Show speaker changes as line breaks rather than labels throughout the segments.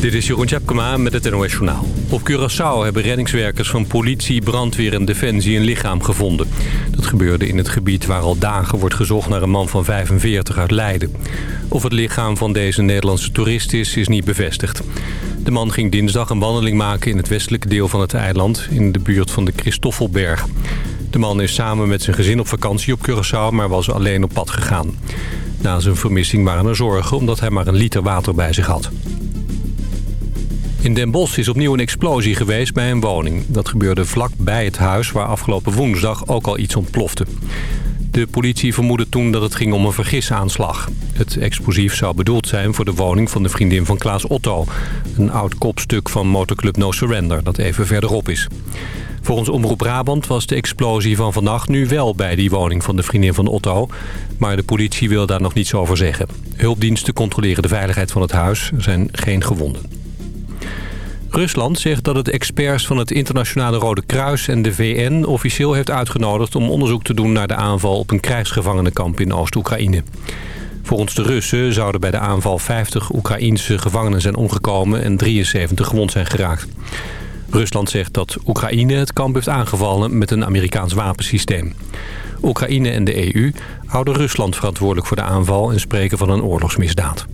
Dit is Jeroen Tjepkema met het NOS Journaal. Op Curaçao hebben reddingswerkers van politie, brandweer en defensie een lichaam gevonden. Dat gebeurde in het gebied waar al dagen wordt gezocht naar een man van 45 uit Leiden. Of het lichaam van deze Nederlandse toerist is, is niet bevestigd. De man ging dinsdag een wandeling maken in het westelijke deel van het eiland... in de buurt van de Christoffelberg. De man is samen met zijn gezin op vakantie op Curaçao, maar was alleen op pad gegaan. Na zijn vermissing waren er zorgen omdat hij maar een liter water bij zich had. In Den Bosch is opnieuw een explosie geweest bij een woning. Dat gebeurde vlak bij het huis waar afgelopen woensdag ook al iets ontplofte. De politie vermoedde toen dat het ging om een vergisaanslag. Het explosief zou bedoeld zijn voor de woning van de vriendin van Klaas Otto. Een oud kopstuk van motorclub No Surrender dat even verderop is. Volgens Omroep Brabant was de explosie van vannacht nu wel bij die woning van de vriendin van Otto. Maar de politie wil daar nog niets over zeggen. Hulpdiensten controleren de veiligheid van het huis. Er zijn geen gewonden. Rusland zegt dat het experts van het Internationale Rode Kruis en de VN officieel heeft uitgenodigd om onderzoek te doen naar de aanval op een krijgsgevangenenkamp in Oost-Oekraïne. Volgens de Russen zouden bij de aanval 50 Oekraïense gevangenen zijn omgekomen en 73 gewond zijn geraakt. Rusland zegt dat Oekraïne het kamp heeft aangevallen met een Amerikaans wapensysteem. Oekraïne en de EU houden Rusland verantwoordelijk voor de aanval en spreken van een oorlogsmisdaad.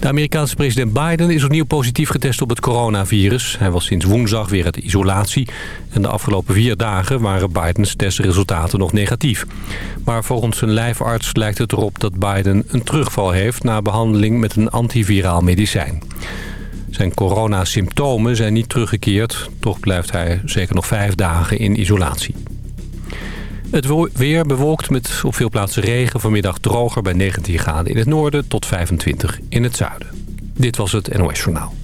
De Amerikaanse president Biden is opnieuw positief getest op het coronavirus. Hij was sinds woensdag weer uit isolatie. En de afgelopen vier dagen waren Bidens testresultaten nog negatief. Maar volgens zijn lijfarts lijkt het erop dat Biden een terugval heeft... na behandeling met een antiviraal medicijn. Zijn coronasymptomen zijn niet teruggekeerd. Toch blijft hij zeker nog vijf dagen in isolatie. Het weer bewolkt met op veel plaatsen regen. Vanmiddag droger bij 19 graden in het noorden tot 25 in het zuiden. Dit was het NOS Journaal.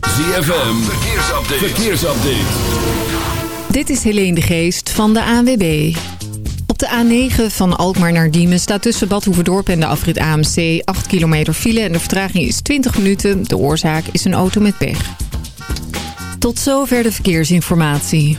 ZFM, verkeersupdate. verkeersupdate.
Dit is Helene de Geest van de ANWB. Op de A9 van Alkmaar naar Diemen staat tussen Bad Hoeverdorp en de afrit AMC 8 kilometer file en de vertraging is 20 minuten. De oorzaak is een auto met pech. Tot zover de verkeersinformatie.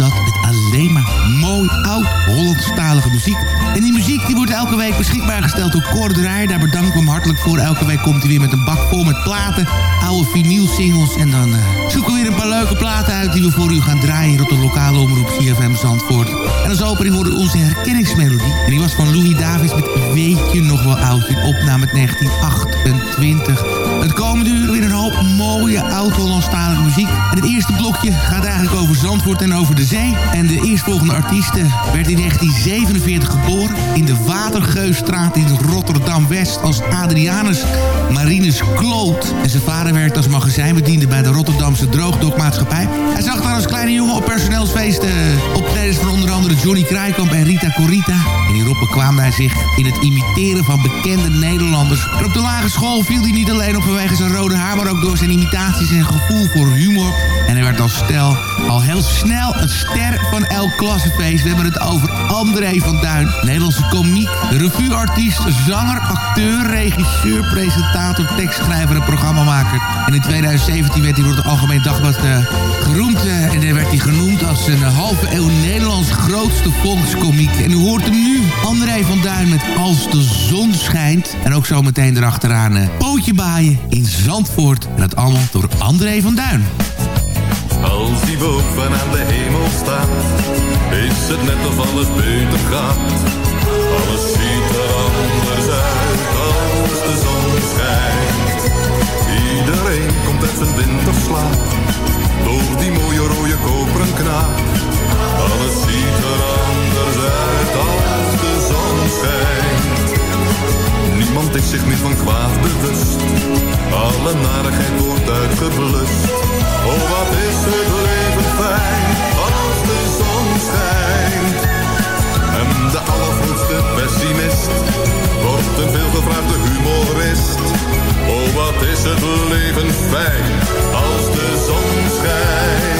Dat met alleen maar mooi oud Hollandstalige muziek. En die muziek die wordt elke week beschikbaar gesteld door Cor. Daar bedank ik hem hartelijk voor. Elke week komt hij weer met een bak vol met platen. Oude vinylsingles. En dan eh, zoeken we weer een paar leuke platen uit die we voor u gaan draaien op de lokale omroep CFM Zandvoort. En als opening hoorde onze herkenningsmelodie. En die was van Louis Davis met Weet je nog wel oud? Een opname uit 1928. Het komende uur weer een hoop mooie oud-Hollandstalige muziek. En het eerste blokje gaat eigenlijk over Zandvoort en over de zee. En de eerstvolgende artieste werd in 1947 geboren... in de Watergeusstraat in Rotterdam-West als Adrianus Marinus Kloot. En zijn vader werkte als magazijnbediende bij de Rotterdamse Droogdokmaatschappij. Hij zag daar als kleine jongen op personeelsfeesten optredens van onder andere Johnny Krijkamp en Rita Corita. En hierop bekwaam hij zich in het imiteren van bekende Nederlanders. En op de lage school viel hij niet alleen op vanwege zijn rode haar... maar ook door zijn imitaties en gevoel voor humor. En hij werd als stel al heel snel een ster van elk klassenfeest. We hebben het over André van Duin. Nederlandse komiek, revueartiest, zanger, acteur, regisseur, presentator, tekstschrijver en programmamaker. En in 2017 werd hij door het Algemeen Dagblad uh, geroemd. Uh, en dan werd hij genoemd als een halve eeuw Nederlands grootste volkskomiek. En u hoort hem nu, André van Duin met Als de zon schijnt. En ook zo meteen erachteraan uh, Pootje baaien in Zandvoort. En dat allemaal door André van Duin.
Als die boven aan de hemel staat, is het net of alles beter gaat. Alles ziet er anders uit als de zon schijnt. Iedereen komt uit zijn winterslaap, door die mooie rode koperen knaap. Alles ziet er anders uit als de zon schijnt niemand is zich niet van kwaad bewust. Alle narigheid wordt uitgeblust. Oh, wat is het leven fijn als de zon schijnt. En de allergrootste pessimist wordt een veelgevraagde humorist. Oh, wat is het leven fijn als de zon schijnt.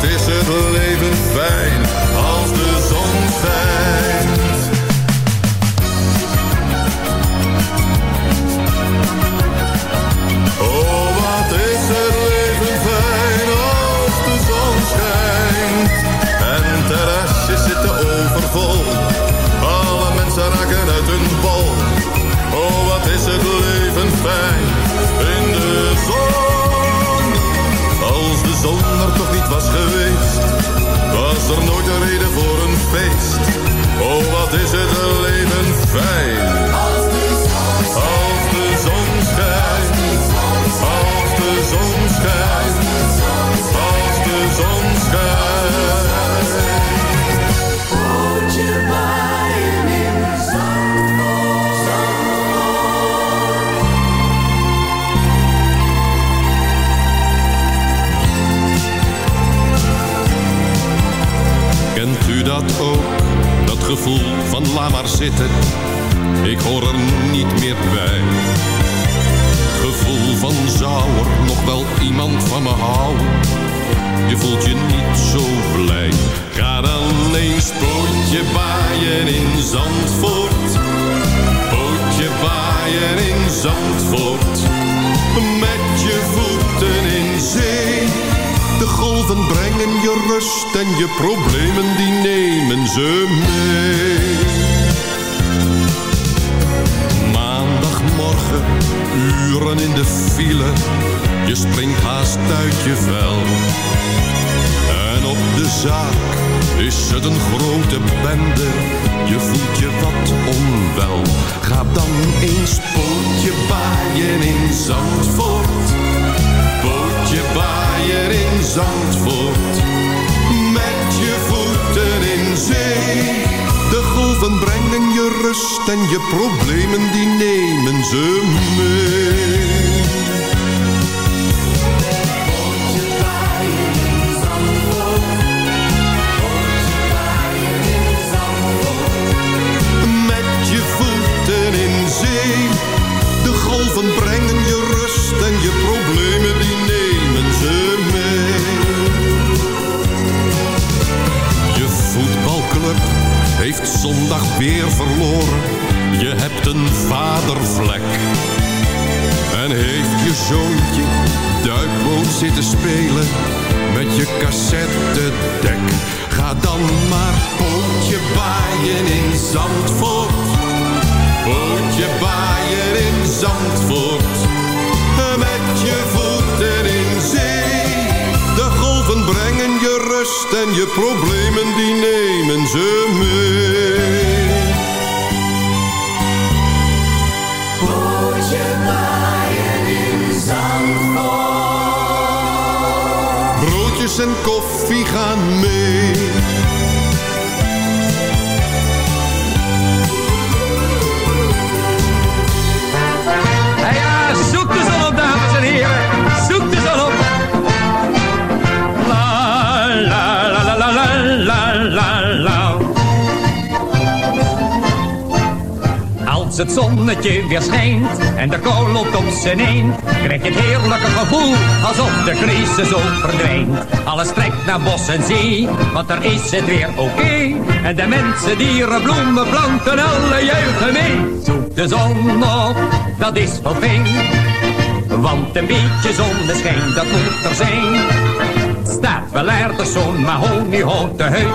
Wat is het leven fijn als de zon schijnt. Rust en je problemen die nemen ze mee. Weer verloren. Je hebt een vadervlek. En heeft je zoontje duikboot zitten spelen met je cassettedek. Ga dan maar pootje baaien in Zandvoort. Pootje baaien in Zandvoort. Met je voeten in zee. De golven brengen je rust en je problemen die nemen ze mee. Pootje baaien in Zandvoort. Broodjes en koffie gaan mee.
Als het zonnetje weer schijnt en de kou loopt op zijn eind, krijg je het heerlijke gevoel alsof de crisis ook verdwijnt. Alles trekt naar bos en zee, want daar is het weer oké. En de mensen, dieren, bloemen, planten, alle juichen mee. Zoek de zon op, dat is fijn. Want een beetje zonneschijn, dat moet er zijn. Staat wel aardig zo'n mahoniehouten huid.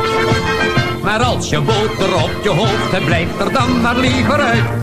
Maar als je boter op je hoofd hebt, blijft er dan maar liever uit.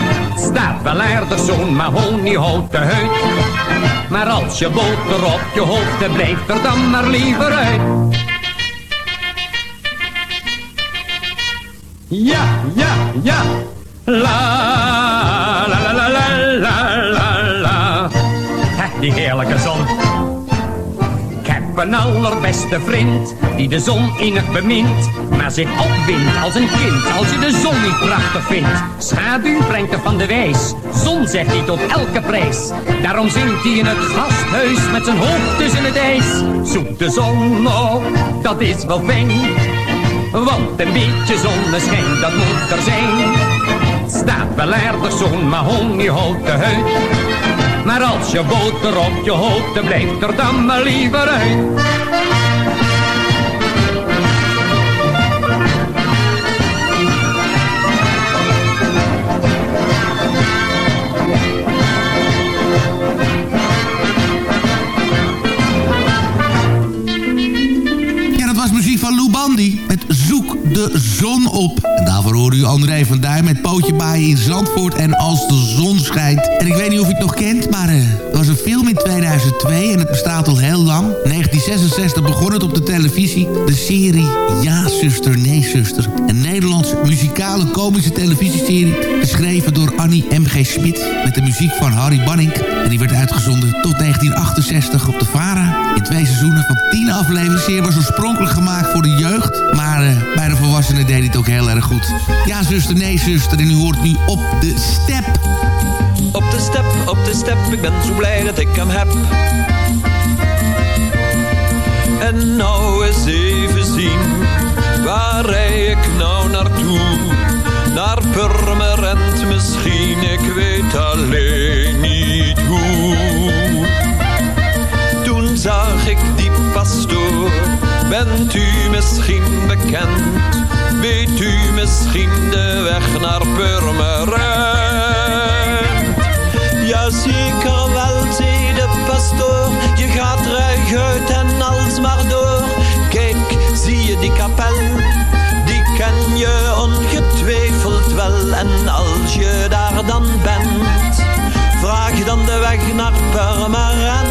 Staat wel aardig zo'n mahoniehouten huid. Maar als je boter op je hoofd hebt, blijft er dan maar liever uit. Ja, ja, ja. La, la, la, la, la, la, la, Die heerlijke heb een allerbeste vriend, die de zon innig bemint. Maar zich opwindt als een kind, als je de zon niet prachtig vindt. Schaduw brengt er van de wijs, zon zegt hij tot elke prijs. Daarom zingt hij in het gasthuis met zijn hoofd tussen het ijs. Zoek de zon op, dat is wel fijn. Want een beetje zonneschijn, dat moet er zijn. Staat wel aardig zo'n mahoniehouten huid. Maar als je boter op je hoofd, dan blijft er dan maar liever uit.
De Zon op. En daarvoor hoorde u André van Duin met Pootje Baaien in Zandvoort en Als de Zon Schijnt. En ik weet niet of u het nog kent, maar eh, er was een film in 2002 en het bestaat al heel lang. 1966 begon het op de televisie. De serie Ja, zuster, nee, zuster. Een Nederlandse muzikale komische televisieserie. Geschreven door Annie M.G. Smit met de muziek van Harry Banning. En die werd uitgezonden tot 1968 op de VARA. In twee seizoenen van 10 afleveringen. Zeer was oorspronkelijk gemaakt voor de jeugd. Maar eh, bij de volwassenen deed het ook heel erg goed. Ja, zuster, nee, zuster. En u hoort nu op de step.
Op de step, op de step, ik ben zo blij dat ik hem heb. En nou eens even zien, waar rij ik nou naartoe? Naar Purmerend misschien, ik weet alleen niet hoe. Toen zag ik die pastoor, bent u misschien bekend? Weet u misschien de weg naar Purmerend? Ja, zeker wel, zei de pastoor. Je gaat uit en als maar door. Kijk, zie je die kapel? Die ken je ongetwijfeld wel. En als je daar dan bent, vraag dan de weg naar Purmerend.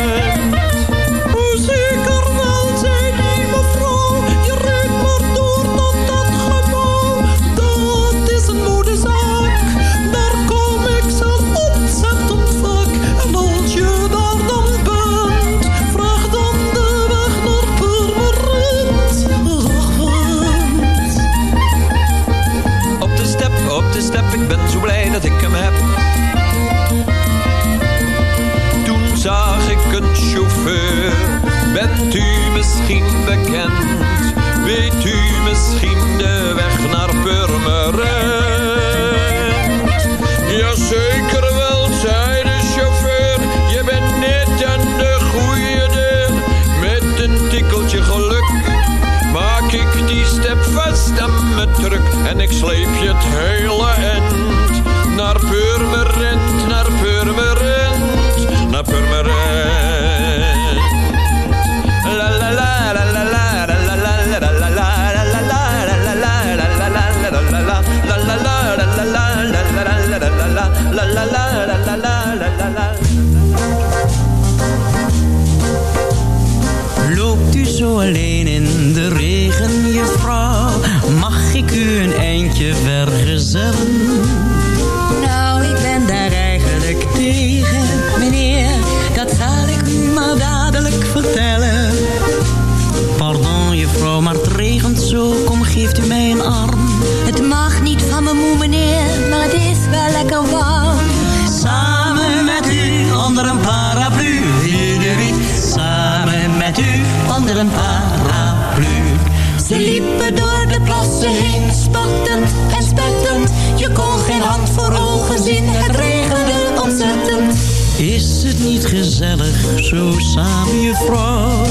Niet gezellig, zo samen je vrouw?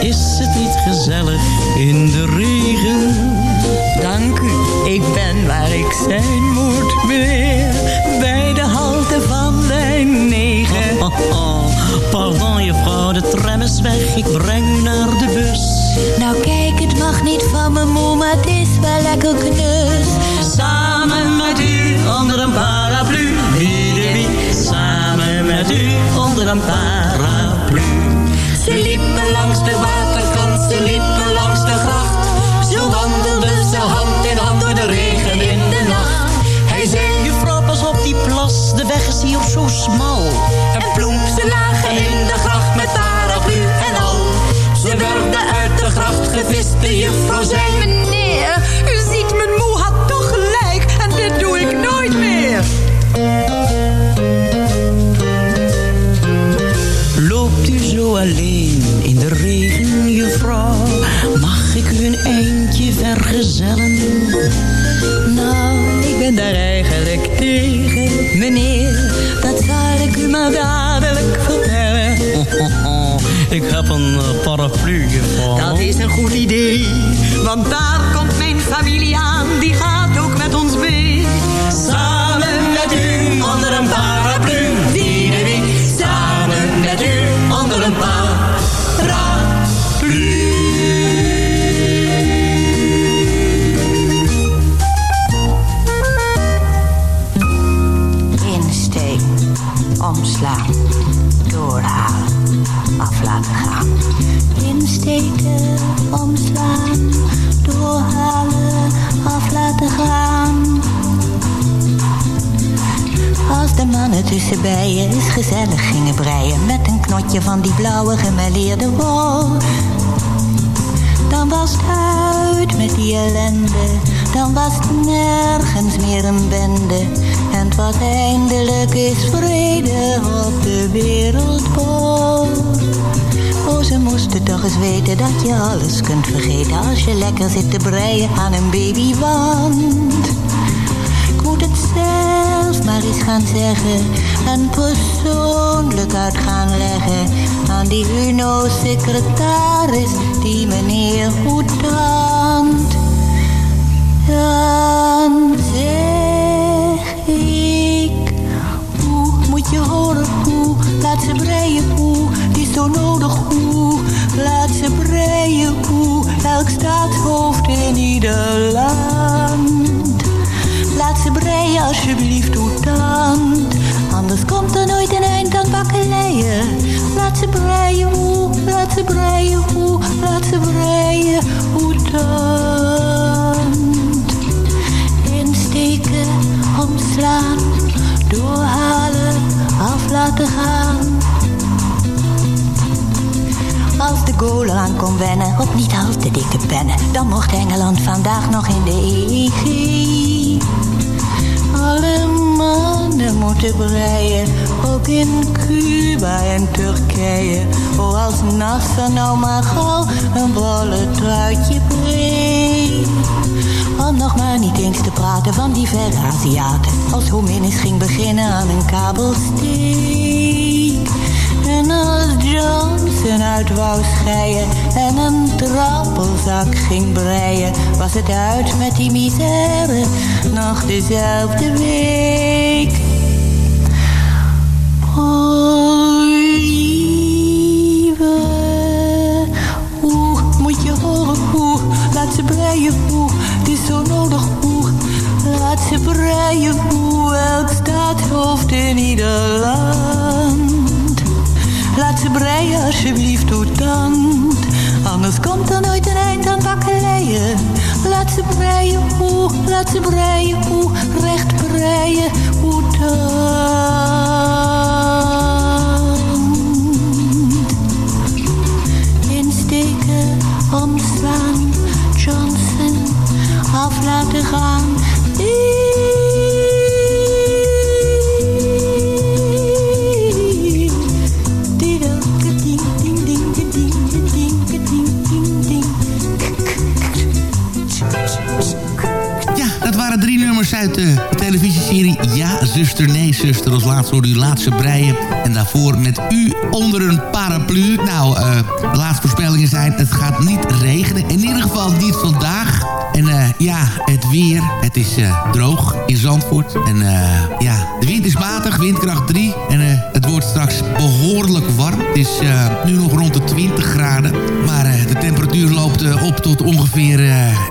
Is het niet gezellig in de regen?
Dank u, ik ben waar ik zijn moet, meneer. Bij de halte van lijn 9.
Oh, oh, oh. Pardon, juffrouw, de tram is weg. Ik breng u naar de bus.
Nou kijk, het mag niet van me moe, maar het is wel lekker knus.
Een paraplu.
Ze liepen langs de waterkant, ze liepen langs de gracht. Zo wandelden ze hand in hand door de regen in de nacht. Hij zei,
Juffrouw, pas op die plas, de weg is hier zo smal.
en ploep, ze lagen in de gracht met paraplu en al. Ze werden uit de gracht gevist, de juffrouw zei... daar eigenlijk tegen, meneer. Dat zal ik u maar dadelijk vertellen.
Ik heb een eh, paraplu, juffrouw.
Dat is een goed idee, want daar komt mijn familie aan. Die gaat mannen tussen bijen eens gezellig gingen breien met een knotje van die blauwe gemêleerde wol. Dan was het uit met die ellende, dan was het nergens meer een bende. En het was eindelijk is vrede op de wereldbol. Oh, ze moesten toch eens weten dat je alles kunt vergeten als je lekker zit te breien aan een babywand. Ik moet het maar eens gaan zeggen. En persoonlijk uit gaan leggen aan die UNO-secretaris, die meneer Hoetant. Dan zeg ik, hoe moet je horen? Hoe, laat ze breien. Hoe, het is zo nodig. Hoe, laat ze breien. Hoe, elk staatshoofd in ieder land. Laat ze breien alsjeblieft tand. Anders komt er nooit een eind aan bakkeleien. Laat ze breien hoe, laat ze breien hoe, laat ze breien tand. Insteken, omslaan, doorhalen, af laten gaan. Als de goal aan kon wennen op niet al te dikke pennen, dan mocht Engeland vandaag nog in de EG. Alle mannen moeten breien, ook in Cuba en Turkije. Oh, als Nasser nou maar gauw een wollen truitje breed. Om nog maar niet eens te praten van die verre Aziaten. Als Hominis ging beginnen aan een kabelsteek. Wou scheien en een trappelzak ging breien, was het uit met die misère nog dezelfde week. Oh, lieve, hoe moet je horen laat ze breien hoe, het is zo nodig hoe, laat ze breien hoe, elk staatshoofd in ieder land. Laat ze breien alsjeblieft tand. Anders komt er nooit een eind aan bakkeleien. Laat ze breien hoe, laat ze breien hoe, recht breien hoe tand. Insteken, omslaan, Johnson, af laten gaan.
Zuster, nee, zuster. Als laatste hoorde u Laatste Breien. En daarvoor met u onder een paraplu. Nou, uh, de laatste voorspellingen zijn... het gaat niet regenen. In ieder geval niet vandaag. En uh, ja, het weer. Het is uh, droog in Zandvoort. En ja, de wind is matig, windkracht 3. En wordt straks behoorlijk warm. Het is nu nog rond de 20 graden. Maar de temperatuur loopt op tot ongeveer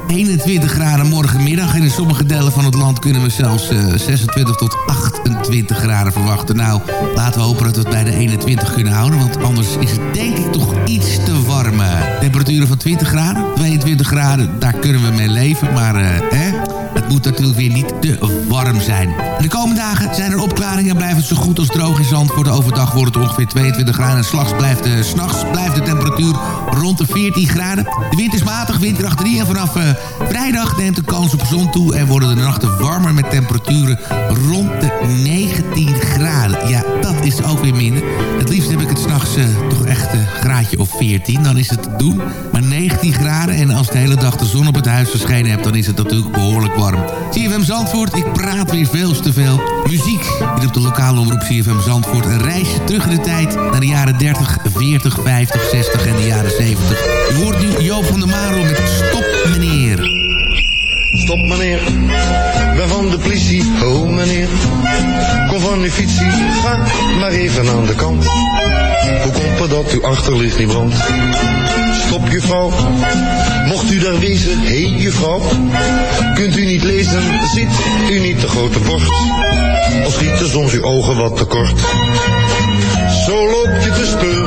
21 graden morgenmiddag. En in sommige delen van het land kunnen we zelfs 26 tot 28 graden verwachten. Nou, laten we hopen dat we het bij de 21 kunnen houden. Want anders is het denk ik toch iets te warm. Temperaturen van 20 graden, 22 graden, daar kunnen we mee leven. Maar hè, het moet natuurlijk weer niet te warm zijn. De komende dagen zijn er opklaringen en blijft het zo goed als droog in Zandvoort. Overdag wordt het ongeveer 22 graden en blijft, de, s'nachts blijft de temperatuur rond de 14 graden. De wind is matig, windkracht 3 en vanaf uh, vrijdag neemt de kans op zon toe... en worden de nachten warmer met temperaturen rond de 19 graden. Ja, dat is ook weer minder. Het liefst heb ik het s'nachts uh, toch echt een graadje of 14, dan is het te doen. Maar 19 graden en als de hele dag de zon op het huis verschenen hebt... dan is het natuurlijk behoorlijk warm. CFM Zandvoort, ik praat weer veel te veel. Muziek, hier op de lokale omroep CFM Zandvoort. Een reisje terug in de tijd naar de jaren 30, 40, 50, 60 en de jaren 70. U hoort nu van der Marel met Stop Meneer.
Stop meneer, ben van de politie, oh meneer. Kom van uw fietsie, ga maar even aan de kant. Hoe komt het dat uw achterlicht niet brandt? Stop juffrouw, mocht u daar wezen, hé hey, juffrouw. Kunt u niet lezen, ziet u niet de grote bord? Of schieten soms uw ogen wat te kort? Zo loop je te speuren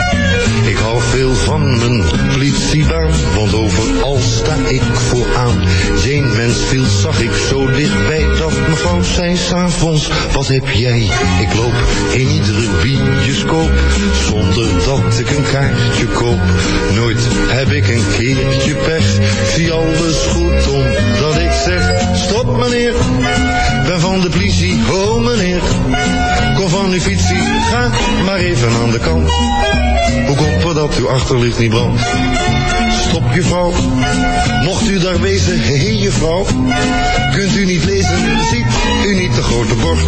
Veel van mijn politiebaan, want overal sta ik vooraan. Geen mens viel zag ik zo dichtbij dat mevrouw zei s'avonds, wat heb jij? Ik loop in iedere bioscoop, zonder dat ik een kaartje koop. Nooit heb ik een keertje pech, zie alles goed omdat ik zeg, stop meneer, ben van de politie, oh meneer. Kom van uw fietsie, ga maar even aan de kant. Hoe komt het dat uw achterlicht niet brandt? Stop juffrouw, mocht u daar wezen, hé hey, juffrouw. Kunt u niet lezen, ziet u niet de grote bord?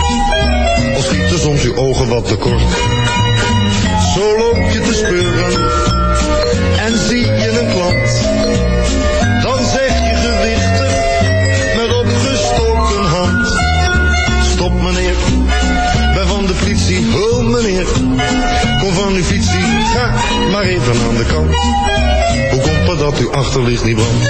Of schieten soms uw ogen wat te kort? Zo loop je te speuren Kom van uw fietsie, ga maar even aan de kant. Hoe komt het dat uw achterlicht niet brandt?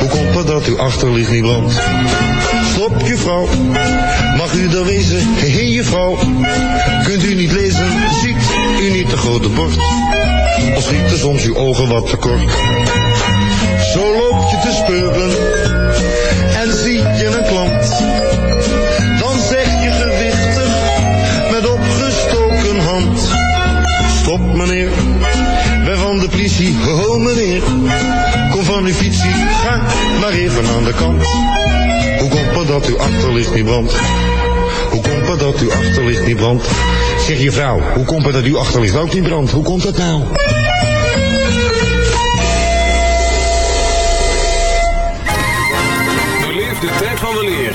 Hoe komt het dat uw achterlicht niet brandt? Stop juffrouw, mag u er wezen? Hé hey, juffrouw, kunt u niet lezen? Ziet u niet de grote bord? Of schieten soms uw ogen wat te kort? Zo loop je te speuren en zie je een klant. Dan zeg je gewichtig met opgestoken hand. Stop meneer, ben van de politie, oh meneer. Van ga maar even aan de kant. Hoe komt het dat uw achterlicht niet brandt? Hoe komt het dat uw achterlicht niet brandt? Zeg je vrouw, hoe komt het dat uw achterlicht ook niet brandt? Hoe komt dat nou?
Beleef de tijd van de leer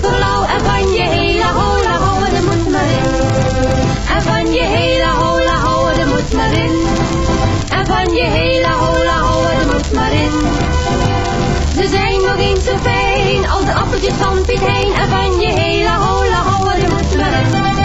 flauw en van
je hele hola houden, er moet maar in. En van je hele hola houden, er moet maar in. En van je hele hola houden, er moet maar in. Ze zijn nog eens zo fijn als de appeltjes van Piet heen. En van je hele hola houden, er moet maar in.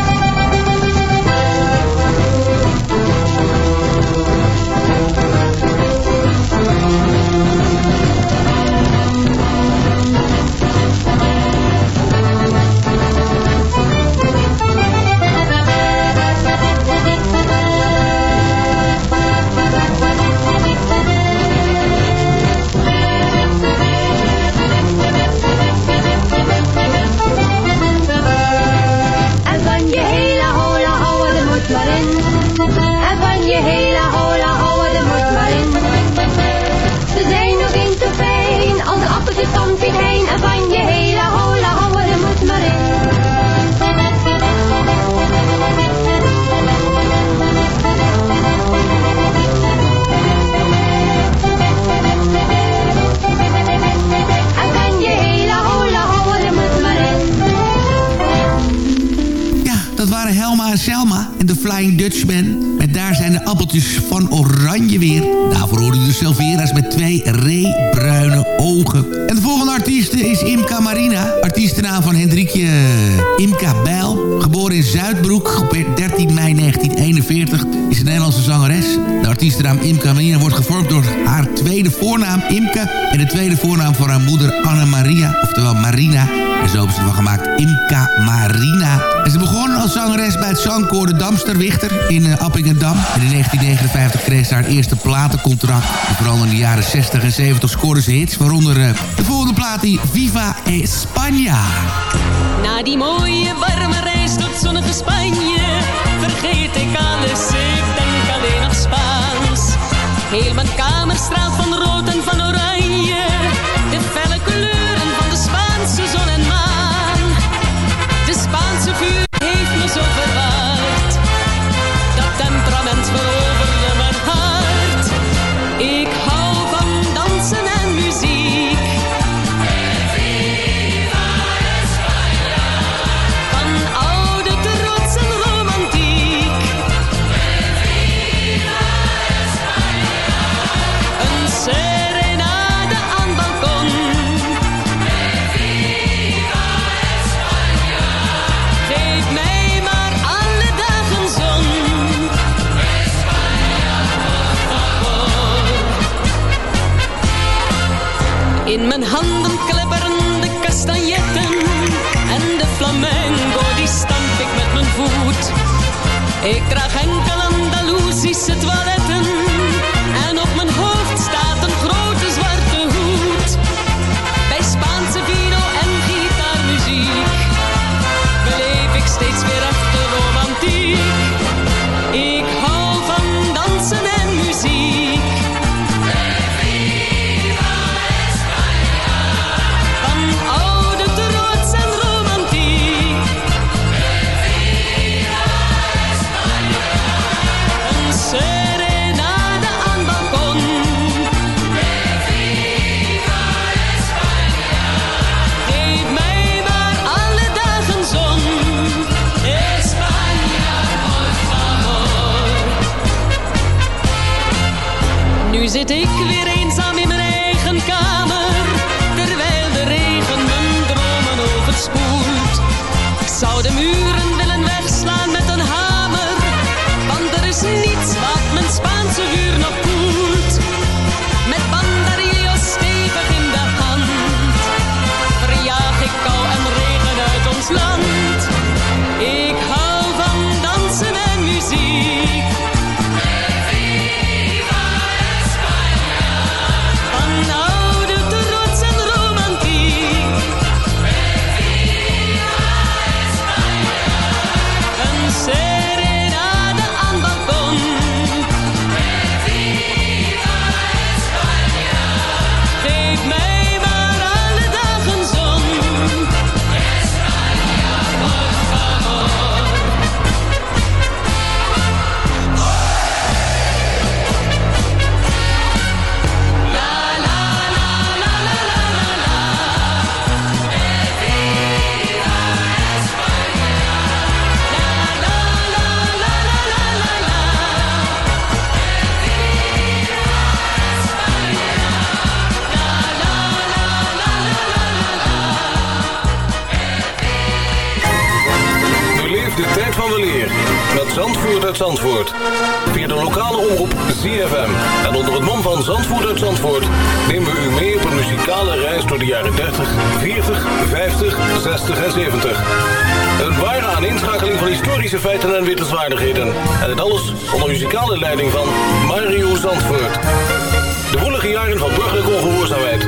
Dutchman. Met daar zijn de appeltjes van oranje weer. Daarvoor hoorde u de Silvera's met twee reebruine ogen. En de volgende artieste is Imka Marina. Artiestennaam van Hendrikje eh, Imka Bijl. Geboren in Zuidbroek op 13 mei 1941. Is een Nederlandse zangeres. De artiestennaam Imka Marina wordt gevormd door haar tweede voornaam Imke. En de tweede voornaam van haar moeder Anna Maria. Oftewel Marina. En zo hebben ze ervan gemaakt Imka Marina. En ze begon als zangeres bij het zangkoor de Damsterwichter in uh, Appingedam. En in 1959 kreeg ze haar eerste platencontract. En vooral in de jaren 60 en 70 scoorde ze hits. Waaronder uh, de volgende plaat die Viva España.
Na die mooie warme reis tot zonnige Spanje vergeet ik alles, ik denk alleen nog Spaans. Heel mijn kamer straalt van rood en van oranje, de felle kleuren van de Spaanse zon en maan. De Spaanse vuur heeft me zo verwaard, dat temperament Ik draag enkel Andalusische toiletten zit ik weer en
het alles onder muzikale leiding van Mario Zandvoort. De woelige jaren van burgerlijke ongehoorzaamheid,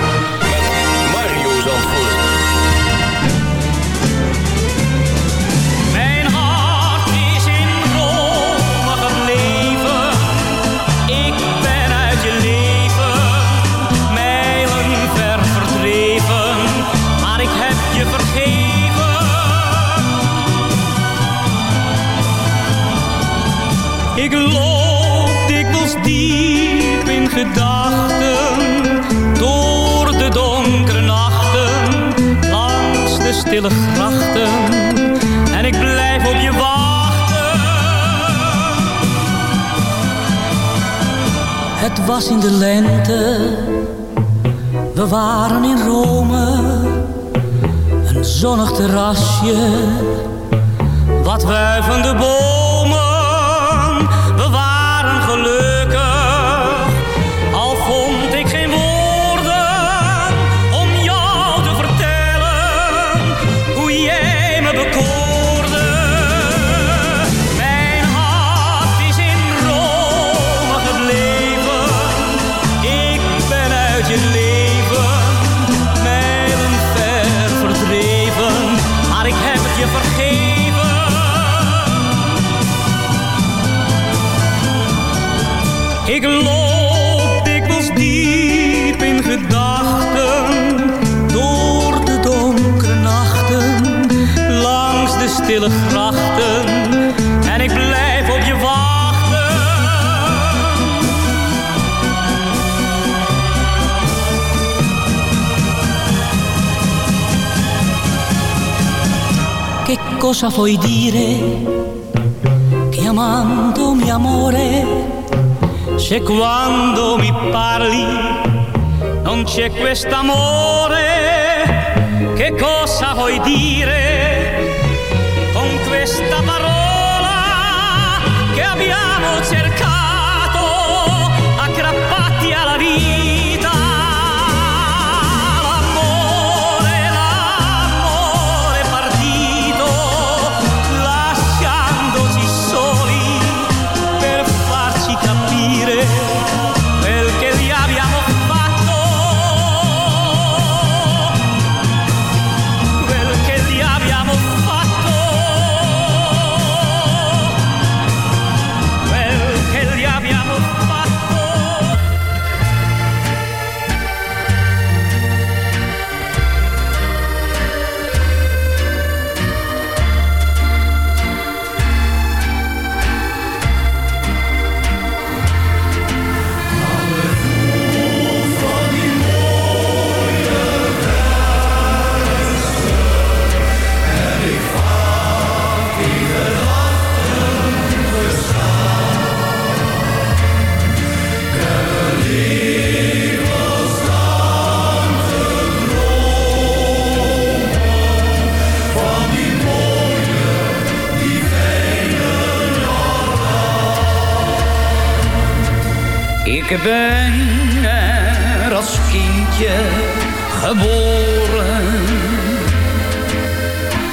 stille grachten. En ik blijf op je wachten. Het was in de lente, we waren in Rome, een zonnig terrasje, wat wuivende bomen, je vergeven. Ik cosa vuoi dire chiamandomi amore? Se quando mi parli non c'è quest'amore, che cosa vuoi dire con questa parola ben als kindje geboren.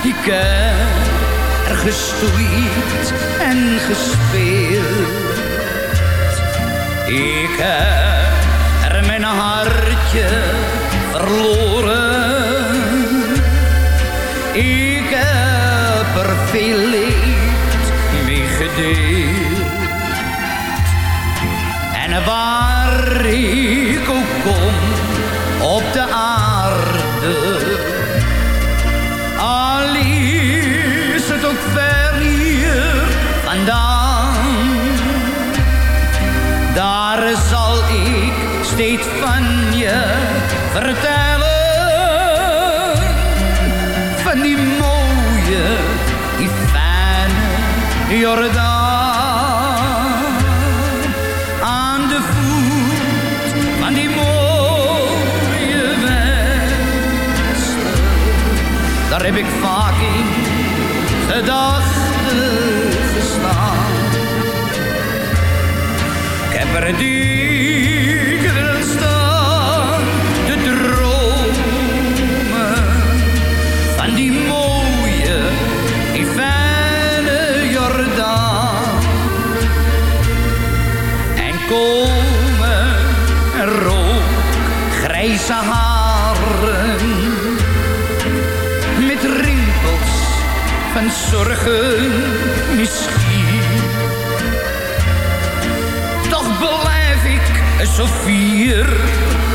Ik heb er gestoeid en gespeeld.
Vertellen. Van die mooie, die fijne Jordaan. Aan de voet van die mooie westen. Daar heb ik vaak in gedachten gestaan. Ik heb er dikwijls grijze haren met rimpels van zorgen misschien. Toch blijf ik zo fier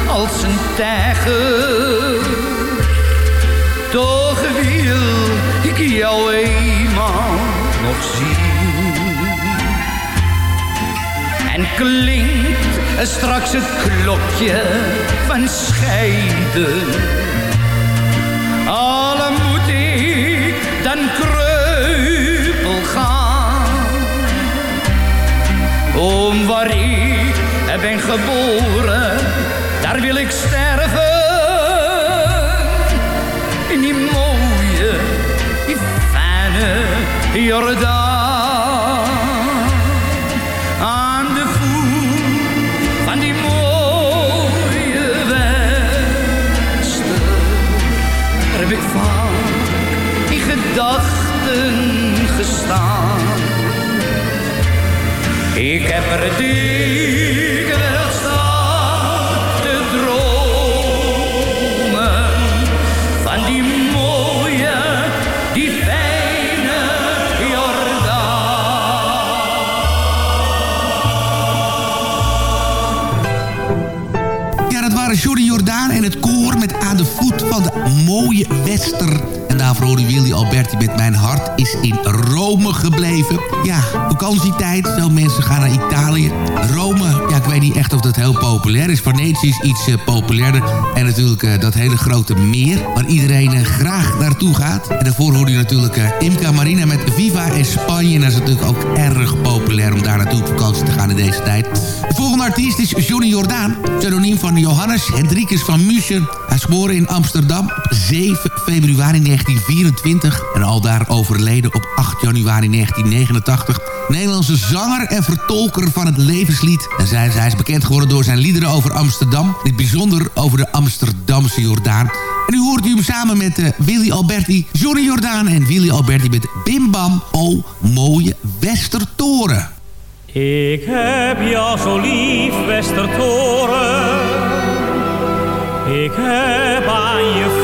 als een tijger. Toch wil ik jou eenmaal nog zien. En klinkt straks het klokje van scheiden. Alle moet ik dan kreupel gaan. Om waar ik ben geboren, daar wil ik sterven. In die mooie, die fijne Jordaan. Ik heb er dikwijls staan te dromen van die mooie, die fijne
Ja, dat waren Johnny Jordaan en het koor met aan de voet van de mooie Wester. Daarvoor hoorde Willy Alberti met Mijn hart is in Rome gebleven. Ja, vakantietijd. Veel mensen gaan naar Italië. Rome, ja, ik weet niet echt of dat heel populair is. Venetië is iets eh, populairder. En natuurlijk eh, dat hele grote meer waar iedereen eh, graag naartoe gaat. En daarvoor hoorde je natuurlijk Imca Marina met Viva in Spanje. En dat is natuurlijk ook erg populair om daar naartoe op vakantie te gaan in deze tijd. De volgende artiest is Johnny Jordaan. Pseudoniem van Johannes Hendrikus van Mussen. Hij is geboren in Amsterdam op 7 februari 1924. En al daar overleden op 8 januari 1989. Nederlandse zanger en vertolker van het levenslied. En zij, zij is bekend geworden door zijn liederen over Amsterdam. In het bijzonder over de Amsterdamse Jordaan. En nu hoort u hem samen met eh, Willy Alberti, Johnny Jordaan en Willy Alberti met Bim Bam, O mooie Westertoren.
Ik heb jou zo lief, Westertoren. Ik heb aan je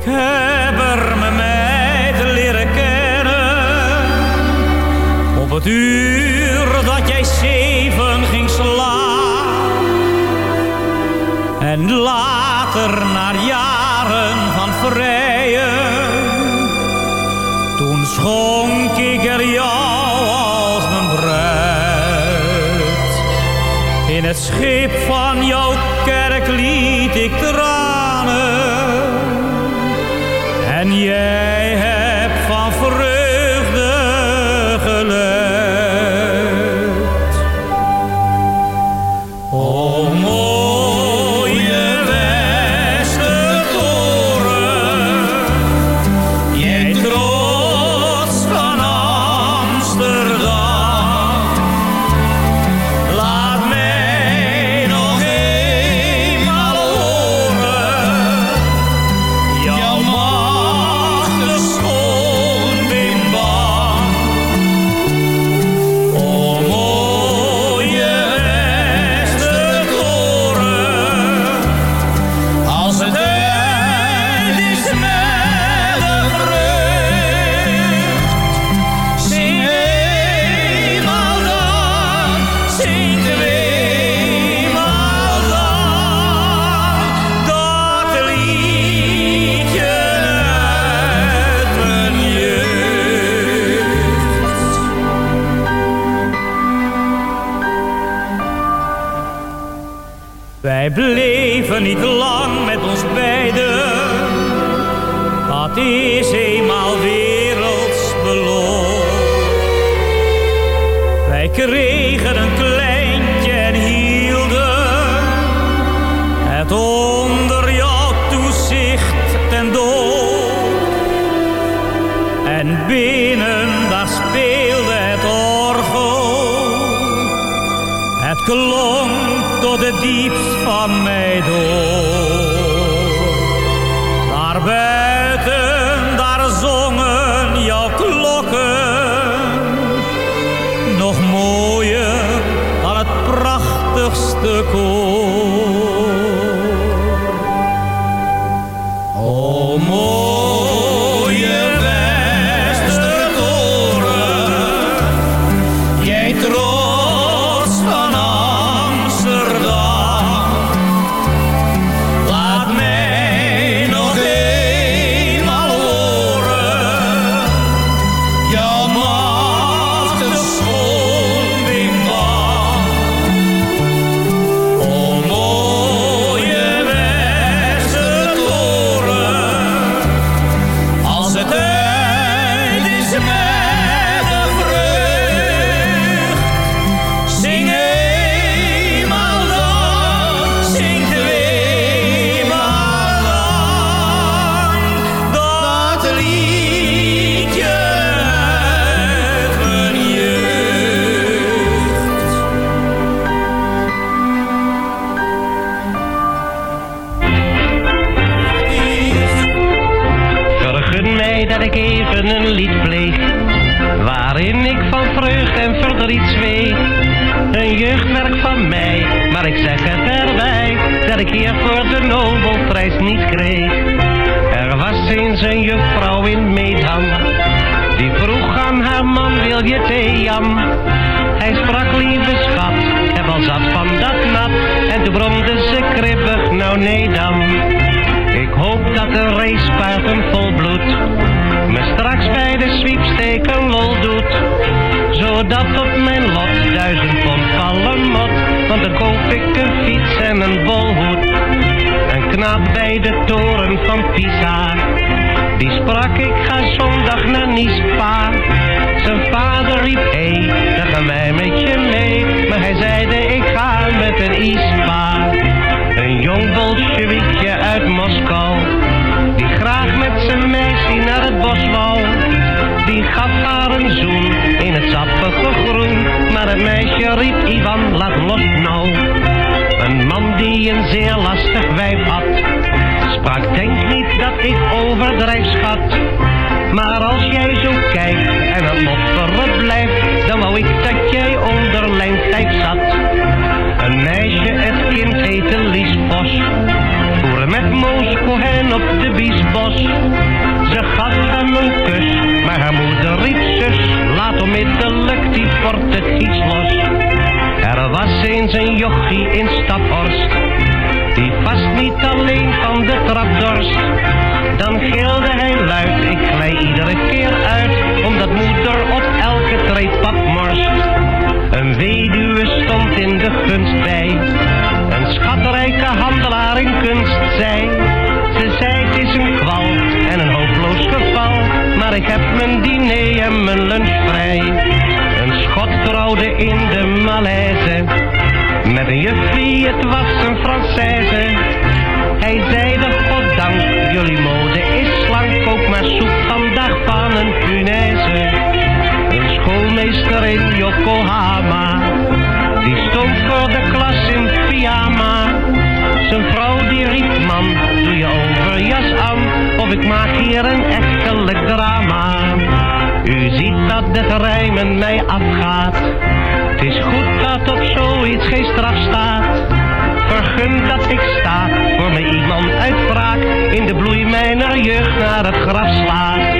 Ik heb er mijn meid leren kennen. Op het uur dat jij zeven ging slaan. En later, na jaren van vrijen toen schonk ik er jou als mijn bruid. In het schip van jouw
knaap bij de toren van Pisa, die sprak ik ga zondag naar Nice pa. Zijn vader riep, hé, hey, wij met je mee. Maar hij zeide, ik ga met een ispa. Een jong bolsjewiekje uit Moskou, die graag met zijn meisje naar het bos wou. Die gaf haar een zoen in het sappige groen, maar het meisje riep Ivan, laat los nou. Die een zeer lastig wijf had, sprak denk niet dat ik overdrijf schat. Maar als jij zo kijkt en het mopperen blijft, dan wou ik dat jij onder lijntijd zat. Een meisje, het kind heette Lies Bos, voeren met Moos Cohen op de Biesbos. Ze gaf hem een kus, maar haar moeder riep zus, laat onmiddellijk die portegies los. Er was eens een jochie in Staphorst, die vast niet alleen van de trap dorst. Dan gilde hij luid, ik glij iedere keer uit, omdat moeder op elke treed pap morst. Een weduwe stond in de gunst bij, een schatrijke handelaar in kunst zei. Ze zei het is een kwal en een hopeloos geval, maar ik heb mijn diner en mijn lunch vrij. Trouwde in de Malaise, met een juffie, het was een Française. Hij zeide, goddank, jullie mode is slank, kook maar soep vandaag van een punaise. Een schoolmeester in Yokohama, die stond voor de klas in pyjama. Zijn vrouw die riep, man, doe je overjas aan, of ik maak hier een echtelijk drama. U ziet dat het rijmen mij afgaat, het is goed dat op zoiets geen straf staat. Vergun dat ik sta voor me iemand uit wraak in de bloei mijner jeugd naar het graf slaat.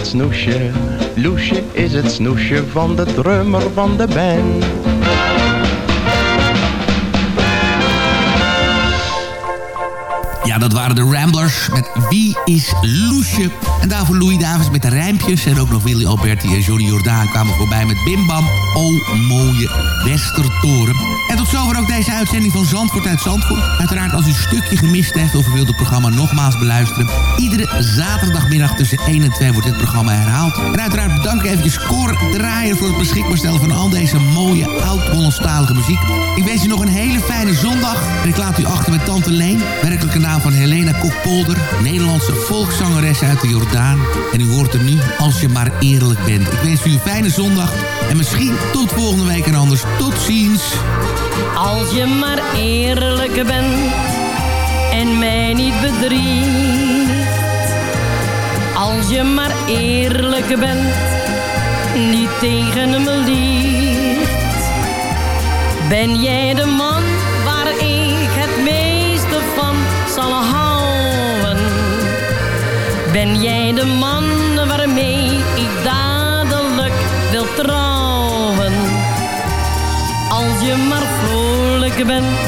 Dat snoesje? Loesje is het snoesje van de drummer van de band.
Ja, dat waren de Ramblers met Wie is Loesje? En daarvoor Louis Davis met de rijmpjes. En ook nog Willy Alberti en Johnny Jordaan kwamen voorbij met Bim Bam. O mooie Westertoren. En tot zover ook deze uitzending van Zandvoort uit Zandvoort. Uiteraard als u een stukje gemist heeft of u wilt het programma nogmaals beluisteren. Iedere zaterdagmiddag tussen 1 en 2 wordt dit programma herhaald. En uiteraard bedank ik even Cor Draaier voor het beschikbaar stellen van al deze mooie oud-Hollandstalige muziek. Ik wens u nog een hele fijne zondag. En ik laat u achter met Tante Leen. Werkelijke naam van Helena Kokpolder. Nederlandse volkszangeres uit de Jordaan. En u hoort er nu als je maar eerlijk bent. Ik wens u een fijne zondag. En misschien tot volgende week en anders. Tot ziens.
Als je maar eerlijk bent en mij niet bedriegt. Als je maar eerlijk bent, niet tegen me liegt. Ben jij de man Ben jij de man waarmee ik dadelijk wil trouwen? Als je maar vrolijk bent,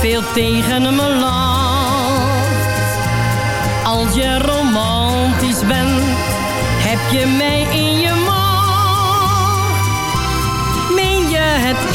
veel tegen me lacht. Als je romantisch bent, heb je mij in je macht. Meen je het